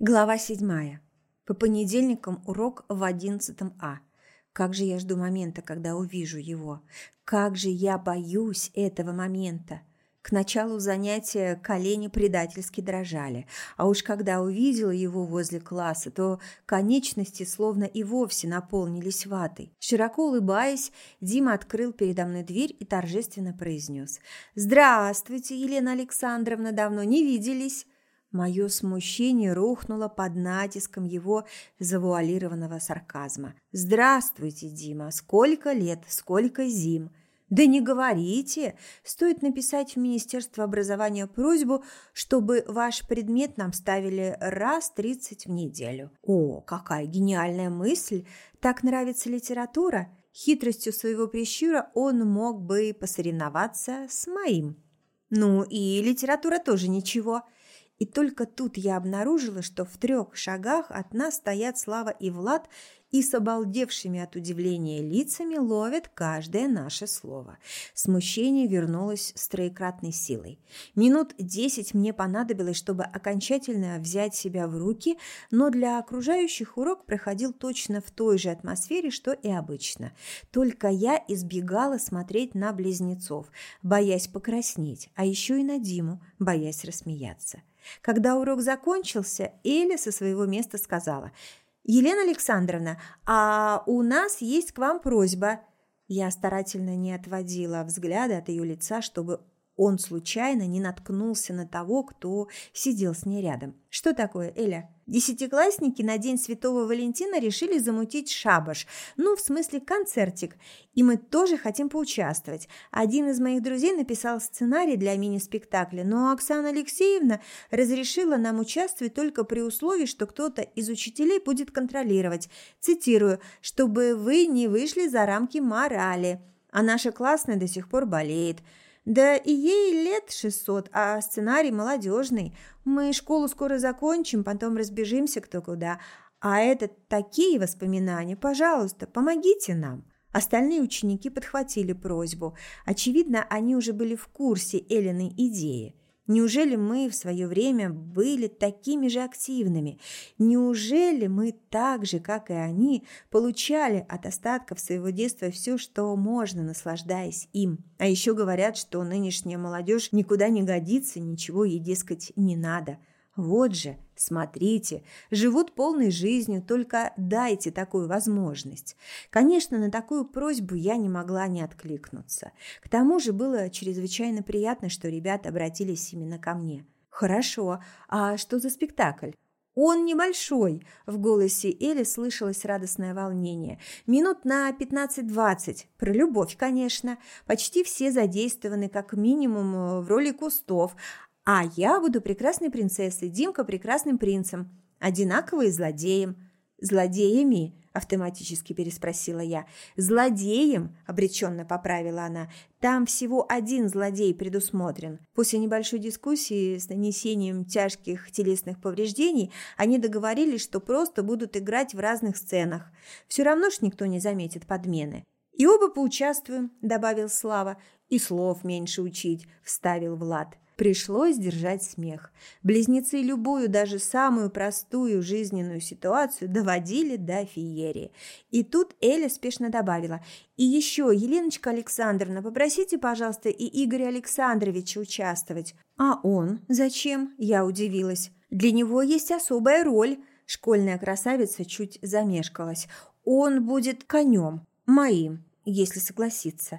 Глава седьмая. По понедельникам урок в одиннадцатом А. Как же я жду момента, когда увижу его. Как же я боюсь этого момента. К началу занятия колени предательски дрожали, а уж когда увидела его возле класса, то конечности словно и вовсе наполнились ватой. Широко улыбаясь, Дима открыл передо мной дверь и торжественно произнес «Здравствуйте, Елена Александровна, давно не виделись». Мое смущение рухнуло под натиском его завуалированного сарказма. «Здравствуйте, Дима! Сколько лет, сколько зим!» «Да не говорите! Стоит написать в Министерство образования просьбу, чтобы ваш предмет нам ставили раз тридцать в неделю». «О, какая гениальная мысль! Так нравится литература!» Хитростью своего прищура он мог бы посоревноваться с моим. «Ну и литература тоже ничего!» И только тут я обнаружила, что в трех шагах от нас стоят Слава и Влад и с обалдевшими от удивления лицами ловят каждое наше слово. Смущение вернулось с троекратной силой. Минут десять мне понадобилось, чтобы окончательно взять себя в руки, но для окружающих урок проходил точно в той же атмосфере, что и обычно. Только я избегала смотреть на близнецов, боясь покраснеть, а еще и на Диму, боясь рассмеяться. Когда урок закончился, Эля со своего места сказала, «Елена Александровна, а у нас есть к вам просьба». Я старательно не отводила взгляда от ее лица, чтобы он случайно не наткнулся на того, кто сидел с ней рядом. «Что такое, Эля?» Десятиклассники на День Святого Валентина решили замутить шабаш, ну, в смысле концертик, и мы тоже хотим поучаствовать. Один из моих друзей написал сценарий для мини-спектакля, но Оксана Алексеевна разрешила нам участвовать только при условии, что кто-то из учителей будет контролировать, цитирую, «чтобы вы не вышли за рамки морали». А наша классная до сих пор болеет – да и ей лет шестьсот, а сценарий молодежный. Мы школу скоро закончим, потом разбежимся кто куда. А это такие воспоминания. Пожалуйста, помогите нам». Остальные ученики подхватили просьбу. Очевидно, они уже были в курсе Эллиной идеи. Неужели мы в свое время были такими же активными? Неужели мы так же, как и они, получали от остатков своего детства все, что можно, наслаждаясь им? А еще говорят, что нынешняя молодежь никуда не годится, ничего ей, дескать, не надо – вот же, смотрите, живут полной жизнью, только дайте такую возможность. Конечно, на такую просьбу я не могла не откликнуться. К тому же было чрезвычайно приятно, что ребята обратились именно ко мне. Хорошо, а что за спектакль? Он небольшой. В голосе Эли слышалось радостное волнение. Минут на 15-20. Про любовь, конечно. Почти все задействованы как минимум в роли кустов, а я буду прекрасной принцессой, Димка прекрасным принцем, одинаковые злодеем. Злодеями? автоматически переспросила я. Злодеем, обреченно поправила она. Там всего один злодей предусмотрен. После небольшой дискуссии с нанесением тяжких телесных повреждений они договорились, что просто будут играть в разных сценах. Все равно ж никто не заметит подмены. «И оба поучаствуем», – добавил Слава. «И слов меньше учить», – вставил Влад. Пришлось держать смех. Близнецы любую, даже самую простую жизненную ситуацию доводили до феерии. И тут Эля спешно добавила. «И еще, Еленочка Александровна, попросите, пожалуйста, и Игоря Александровича участвовать». «А он? Зачем?» – я удивилась. «Для него есть особая роль». Школьная красавица чуть замешкалась. «Он будет конем. Моим, если согласится».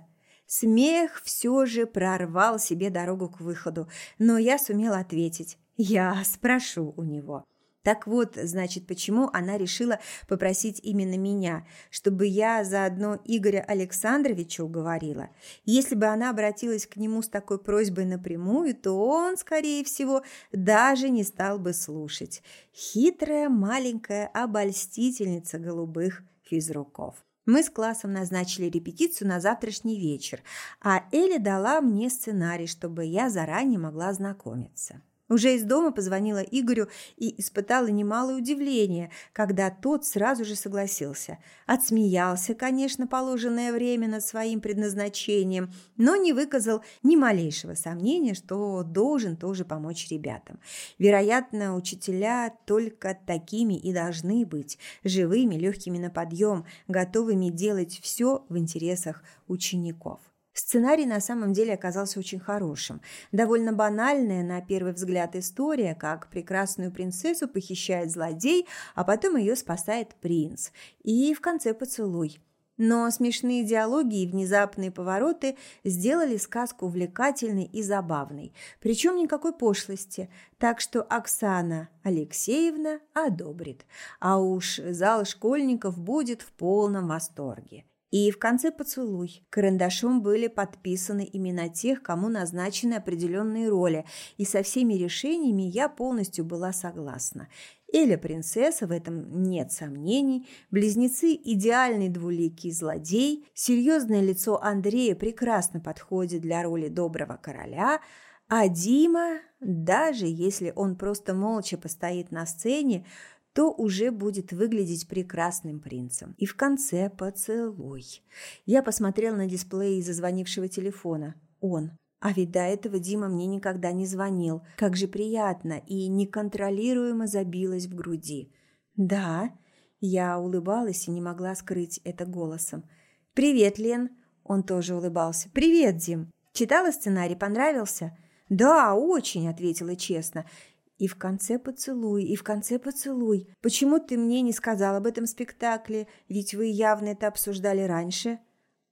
Смех все же прорвал себе дорогу к выходу, но я сумела ответить. Я спрошу у него. Так вот, значит, почему она решила попросить именно меня, чтобы я заодно Игоря Александровича уговорила. Если бы она обратилась к нему с такой просьбой напрямую, то он, скорее всего, даже не стал бы слушать. Хитрая маленькая обольстительница голубых физруков. Мы с классом назначили репетицию на завтрашний вечер, а Эля дала мне сценарий, чтобы я заранее могла ознакомиться. Уже из дома позвонила Игорю и испытала немалое удивление, когда тот сразу же согласился. Отсмеялся, конечно, положенное время над своим предназначением, но не выказал ни малейшего сомнения, что должен тоже помочь ребятам. Вероятно, учителя только такими и должны быть, живыми, легкими на подъем, готовыми делать все в интересах учеников. Сценарий на самом деле оказался очень хорошим. Довольно банальная, на первый взгляд, история, как прекрасную принцессу похищает злодей, а потом ее спасает принц. И в конце поцелуй. Но смешные диалоги и внезапные повороты сделали сказку увлекательной и забавной, причем никакой пошлости, так что Оксана Алексеевна одобрит, а уж зал школьников будет в полном восторге. И в конце поцелуй. Карандашом были подписаны имена тех, кому назначены определенные роли, и со всеми решениями я полностью была согласна. Эля принцесса, в этом нет сомнений, близнецы – идеальный двуликий злодей, серьезное лицо Андрея прекрасно подходит для роли доброго короля, а Дима, даже если он просто молча постоит на сцене, то уже будет выглядеть прекрасным принцем. И в конце поцелуй. Я посмотрел на дисплей зазвонившего телефона. Он. А ведь до этого Дима мне никогда не звонил. Как же приятно и неконтролируемо забилось в груди. Да, я улыбалась и не могла скрыть это голосом. «Привет, Лен!» Он тоже улыбался. «Привет, Дим! Читала сценарий? Понравился?» «Да, очень», — ответила честно. И в конце поцелуй, и в конце поцелуй. Почему ты мне не сказал об этом спектакле? Ведь вы явно это обсуждали раньше.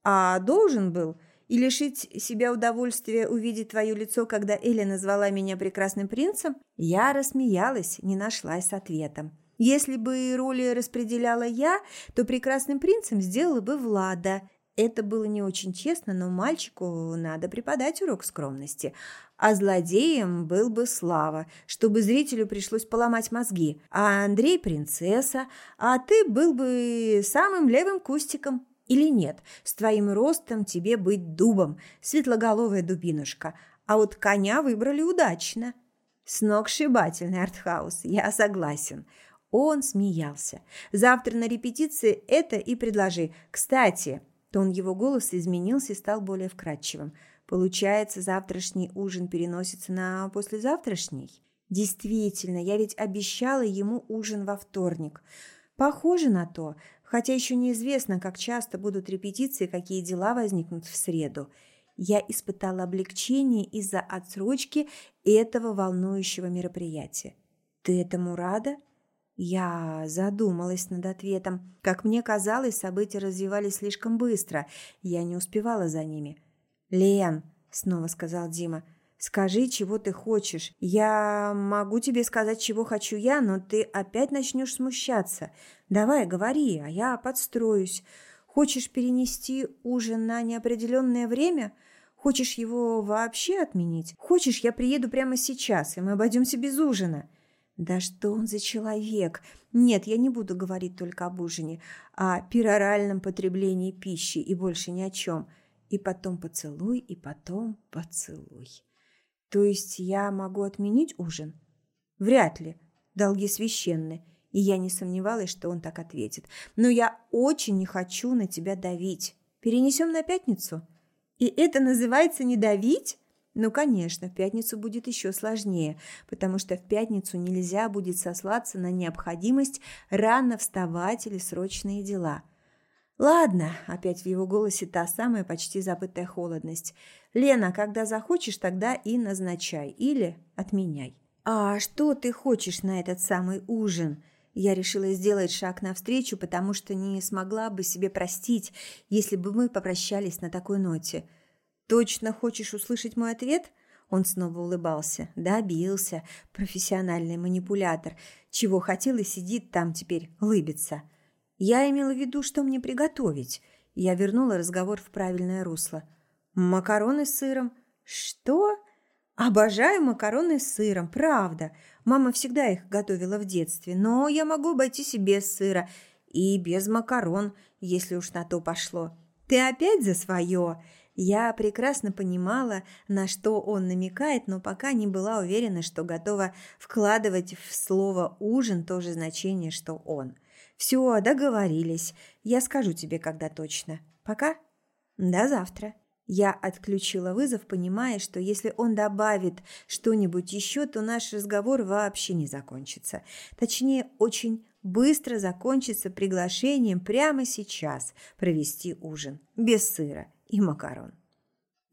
А должен был? И лишить себя удовольствия увидеть твое лицо, когда Эля назвала меня прекрасным принцем? Я рассмеялась, не нашлась с ответом. Если бы роли распределяла я, то прекрасным принцем сделала бы Влада. Это было не очень честно, но мальчику надо преподать урок скромности. А злодеем был бы Слава, чтобы зрителю пришлось поломать мозги. А Андрей – принцесса, а ты был бы самым левым кустиком. Или нет, с твоим ростом тебе быть дубом, светлоголовая дубинушка. А вот коня выбрали удачно. Сногсшибательный артхаус, я согласен. Он смеялся. Завтра на репетиции это и предложи. Кстати, тон его голоса изменился и стал более вкрадчивым – Получается, завтрашний ужин переносится на послезавтрашний? Действительно, я ведь обещала ему ужин во вторник. Похоже на то, хотя еще неизвестно, как часто будут репетиции, какие дела возникнут в среду. Я испытала облегчение из-за отсрочки этого волнующего мероприятия. Ты этому рада? Я задумалась над ответом. Как мне казалось, события развивались слишком быстро. Я не успевала за ними. «Лен», — снова сказал Дима, — «скажи, чего ты хочешь. Я могу тебе сказать, чего хочу я, но ты опять начнешь смущаться. Давай, говори, а я подстроюсь. Хочешь перенести ужин на неопределенное время?» Хочешь его вообще отменить? Хочешь, я приеду прямо сейчас, и мы обойдемся без ужина?» «Да что он за человек? Нет, я не буду говорить только об ужине, а о пероральном потреблении пищи и больше ни о чем. И потом поцелуй, и потом поцелуй. То есть я могу отменить ужин? Вряд ли. Долги священны. И я не сомневалась, что он так ответит. Но я очень не хочу на тебя давить. Перенесем на пятницу? И это называется не давить? Ну, конечно, в пятницу будет еще сложнее, потому что в пятницу нельзя будет сослаться на необходимость рано вставать или срочные дела – «Ладно», – опять в его голосе та самая почти забытая холодность. «Лена, когда захочешь, тогда и назначай. Или отменяй». «А что ты хочешь на этот самый ужин?» Я решила сделать шаг навстречу, потому что не смогла бы себе простить, если бы мы попрощались на такой ноте. «Точно хочешь услышать мой ответ?» Он снова улыбался. Добился. Профессиональный манипулятор. Чего хотел и сидит там теперь, лыбится. Я имела в виду, что мне приготовить. Я вернула разговор в правильное русло. Макароны с сыром. Что? Обожаю макароны с сыром, правда. Мама всегда их готовила в детстве, но я могу обойтись и без сыра, и без макарон, если уж на то пошло. Ты опять за свое? Я прекрасно понимала, на что он намекает, но пока не была уверена, что готова вкладывать в слово «ужин» то же значение, что он. «Все, договорились. Я скажу тебе, когда точно. Пока? До завтра». Я отключила вызов, понимая, что если он добавит что-нибудь еще, то наш разговор вообще не закончится. Точнее, очень быстро закончится приглашением прямо сейчас провести ужин без сыра и макарон.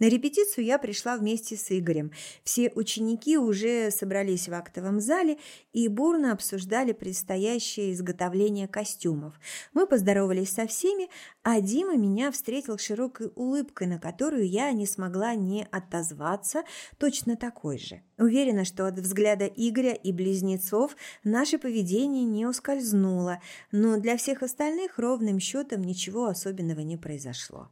На репетицию я пришла вместе с Игорем. Все ученики уже собрались в актовом зале и бурно обсуждали предстоящее изготовление костюмов. Мы поздоровались со всеми, а Дима меня встретил широкой улыбкой, на которую я не смогла не отозваться, точно такой же. Уверена, что от взгляда Игоря и близнецов наше поведение не ускользнуло, но для всех остальных ровным счетом ничего особенного не произошло.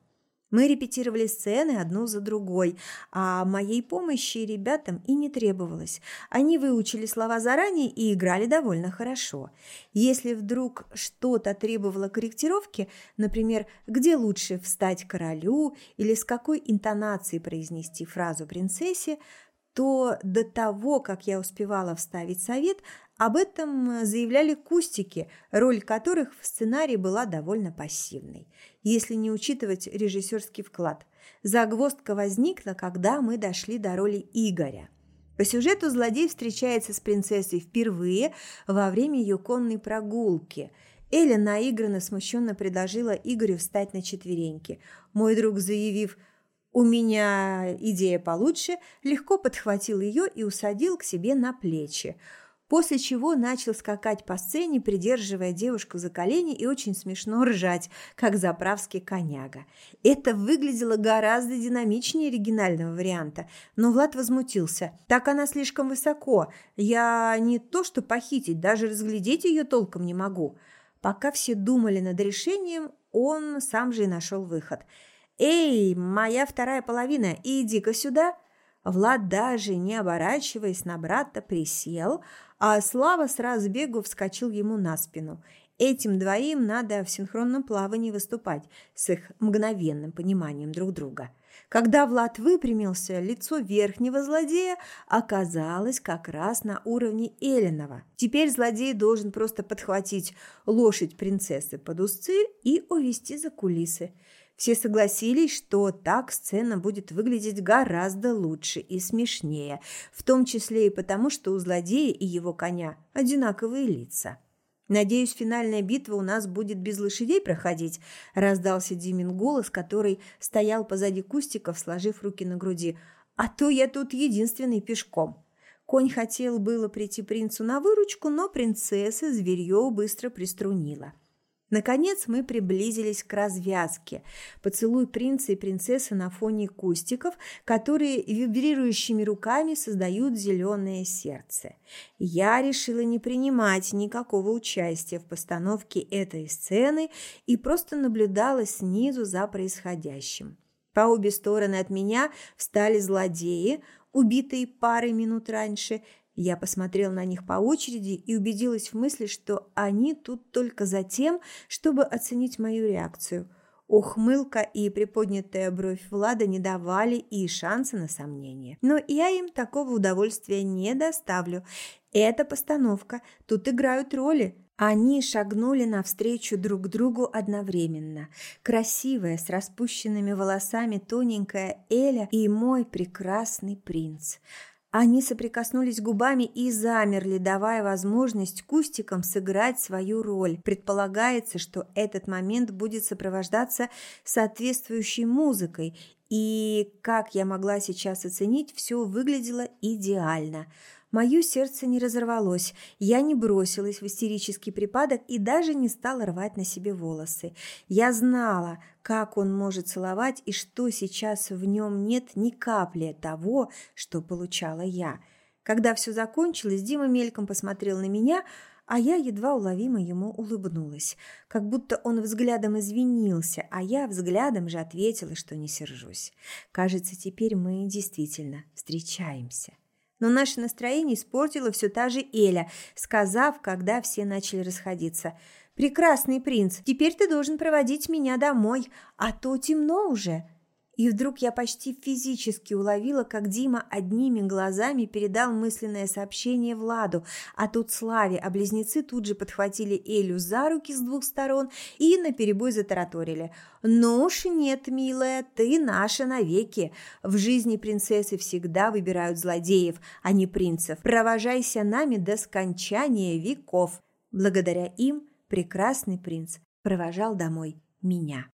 Мы репетировали сцены одну за другой, а моей помощи ребятам и не требовалось. Они выучили слова заранее и играли довольно хорошо. Если вдруг что-то требовало корректировки, например, где лучше встать королю или с какой интонацией произнести фразу принцессе, то до того, как я успевала вставить совет, об этом заявляли кустики, роль которых в сценарии была довольно пассивной, если не учитывать режиссерский вклад. Загвоздка возникла, когда мы дошли до роли Игоря. По сюжету злодей встречается с принцессой впервые во время ее конной прогулки. Эля наигранно смущенно предложила Игорю встать на четвереньки. Мой друг, заявив – у меня идея получше, легко подхватил ее и усадил к себе на плечи, после чего начал скакать по сцене, придерживая девушку за колени и очень смешно ржать, как заправский коняга. Это выглядело гораздо динамичнее оригинального варианта, но Влад возмутился. «Так она слишком высоко. Я не то что похитить, даже разглядеть ее толком не могу». Пока все думали над решением, он сам же и нашел выход – «Эй, моя вторая половина, иди-ка сюда!» Влад, даже не оборачиваясь на брата, присел, а Слава с разбегу вскочил ему на спину. Этим двоим надо в синхронном плавании выступать с их мгновенным пониманием друг друга. Когда Влад выпрямился, лицо верхнего злодея оказалось как раз на уровне Эленова. Теперь злодей должен просто подхватить лошадь принцессы под узцы и увести за кулисы. Все согласились, что так сцена будет выглядеть гораздо лучше и смешнее, в том числе и потому, что у злодея и его коня одинаковые лица. «Надеюсь, финальная битва у нас будет без лошадей проходить», – раздался Димин голос, который стоял позади кустиков, сложив руки на груди. «А то я тут единственный пешком». Конь хотел было прийти принцу на выручку, но принцесса зверье быстро приструнила. Наконец мы приблизились к развязке. Поцелуй принца и принцессы на фоне кустиков, которые вибрирующими руками создают зеленое сердце. Я решила не принимать никакого участия в постановке этой сцены и просто наблюдала снизу за происходящим. По обе стороны от меня встали злодеи, убитые парой минут раньше, я посмотрел на них по очереди и убедилась в мысли, что они тут только за тем, чтобы оценить мою реакцию. Ухмылка и приподнятая бровь Влада не давали и шанса на сомнение. Но я им такого удовольствия не доставлю. Это постановка, тут играют роли. Они шагнули навстречу друг другу одновременно. Красивая, с распущенными волосами тоненькая Эля и мой прекрасный принц – они соприкоснулись губами и замерли, давая возможность кустикам сыграть свою роль. Предполагается, что этот момент будет сопровождаться соответствующей музыкой, и, как я могла сейчас оценить, все выглядело идеально – Мое сердце не разорвалось, я не бросилась в истерический припадок и даже не стала рвать на себе волосы. Я знала, как он может целовать и что сейчас в нем нет ни капли того, что получала я. Когда все закончилось, Дима мельком посмотрел на меня, а я едва уловимо ему улыбнулась, как будто он взглядом извинился, а я взглядом же ответила, что не сержусь. Кажется, теперь мы действительно встречаемся но наше настроение испортила все та же Эля, сказав, когда все начали расходиться. «Прекрасный принц, теперь ты должен проводить меня домой, а то темно уже». И вдруг я почти физически уловила, как Дима одними глазами передал мысленное сообщение Владу, а тут Славе, а близнецы тут же подхватили Элю за руки с двух сторон и наперебой затараторили. «Ну уж нет, милая, ты наша навеки. В жизни принцессы всегда выбирают злодеев, а не принцев. Провожайся нами до скончания веков». Благодаря им прекрасный принц провожал домой меня.